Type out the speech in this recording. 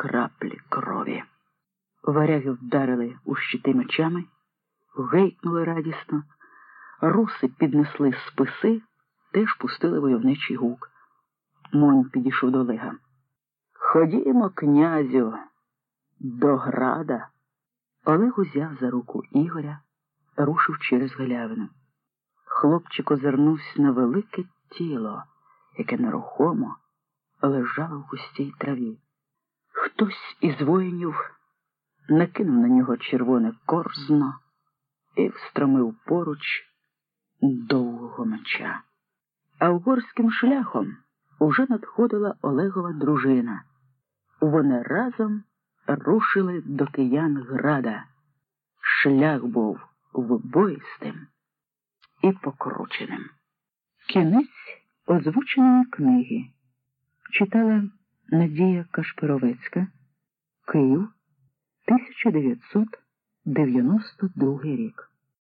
краплі крові. Варяги вдарили у щити мечами, гейкнули радісно, руси піднесли списи, теж пустили войовничий гук. Монь підійшов до Олега. Ходімо, князю, до града. Олег узяв за руку Ігоря, рушив через галявину. Хлопчик озирнувся на велике тіло, яке нерухомо лежало в густій траві. Хтось із воїнів накинув на нього червоне корзно і встромив поруч довгого меча. А угорським шляхом уже надходила Олегова дружина. Вони разом рушили до киян града. Шлях був вибоїстим і покрученим. Кінець озвученої книги читала Надія Кашпировецька, Київ, 1992 рік.